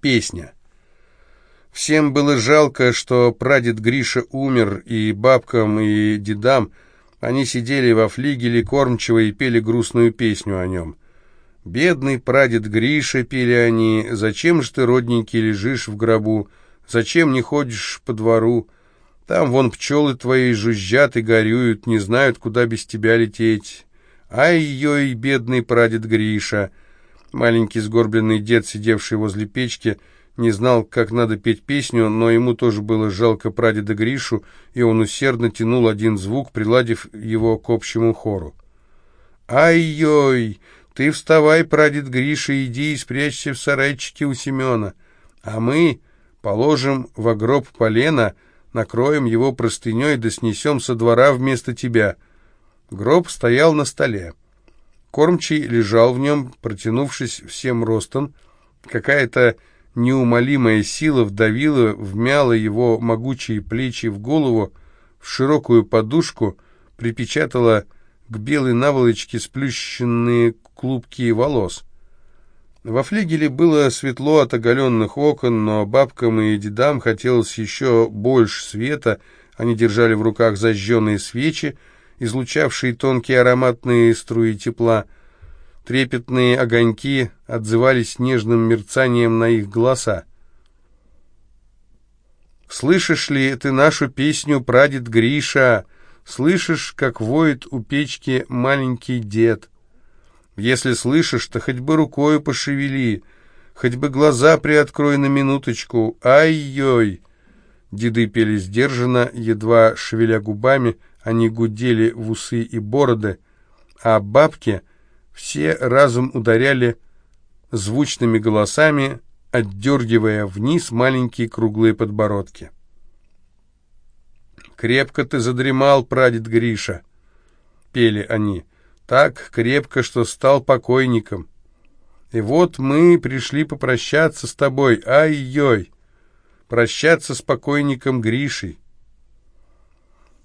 Песня. Всем было жалко, что прадед Гриша умер, и бабкам, и дедам. Они сидели во флигеле кормчего и пели грустную песню о нем. «Бедный прадед Гриша», — пели они, — «зачем ж ты, родненький, лежишь в гробу? Зачем не ходишь по двору? Там вон пчелы твои жужжат и горюют, не знают, куда без тебя лететь. Ай-ой, бедный прадед Гриша!» Маленький сгорбленный дед, сидевший возле печки, не знал, как надо петь песню, но ему тоже было жалко прадеда Гришу, и он усердно тянул один звук, приладив его к общему хору. «Ай-ой! Ты вставай, прадед Гриша, иди и спрячься в сарайчике у Семена, а мы положим в гроб полено, накроем его простыней да снесем со двора вместо тебя». Гроб стоял на столе. Кормчий лежал в нем, протянувшись всем ростом. Какая-то неумолимая сила вдавила, вмяла его могучие плечи в голову, в широкую подушку, припечатала к белой наволочке сплющенные клубки волос. Во флигеле было светло от оголенных окон, но бабкам и дедам хотелось еще больше света, они держали в руках зажженные свечи, излучавшие тонкие ароматные струи тепла. Трепетные огоньки отзывались нежным мерцанием на их голоса. «Слышишь ли ты нашу песню, прадед Гриша? Слышишь, как воет у печки маленький дед? Если слышишь, то хоть бы рукою пошевели, хоть бы глаза приоткрой на минуточку. Ай-ой!» Деды пели сдержанно, едва шевеля губами, они гудели в усы и бороды, а бабки все разом ударяли звучными голосами, отдергивая вниз маленькие круглые подбородки. «Крепко ты задремал, прадед Гриша!» — пели они. «Так крепко, что стал покойником. И вот мы пришли попрощаться с тобой, ай-ой! Прощаться с покойником Гришей!»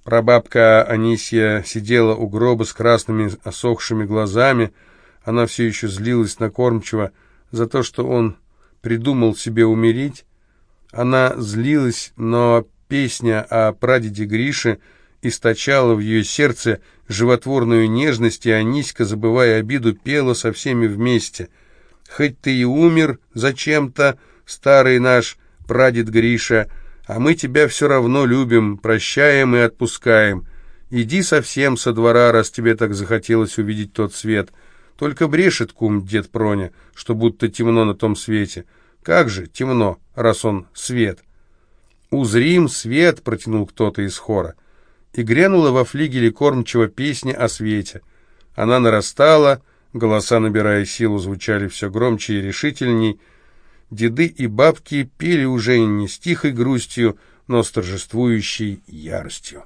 Прабабка Анисья сидела у гроба с красными осохшими глазами. Она все еще злилась на кормчего за то, что он придумал себе умереть. Она злилась, но песня о прадеде Грише источала в ее сердце животворную нежность, и Аниська, забывая обиду, пела со всеми вместе. «Хоть ты и умер зачем-то, старый наш прадед Гриша», а мы тебя все равно любим, прощаем и отпускаем. Иди совсем со двора, раз тебе так захотелось увидеть тот свет. Только брешет кум дед Проня, что будто темно на том свете. Как же темно, раз он свет? «Узрим свет!» — протянул кто-то из хора. И грянула во флигеле кормчего песня о свете. Она нарастала, голоса, набирая силу, звучали все громче и решительней, деды и бабки пели уже не с тихой грустью, но с торжествующей яростью.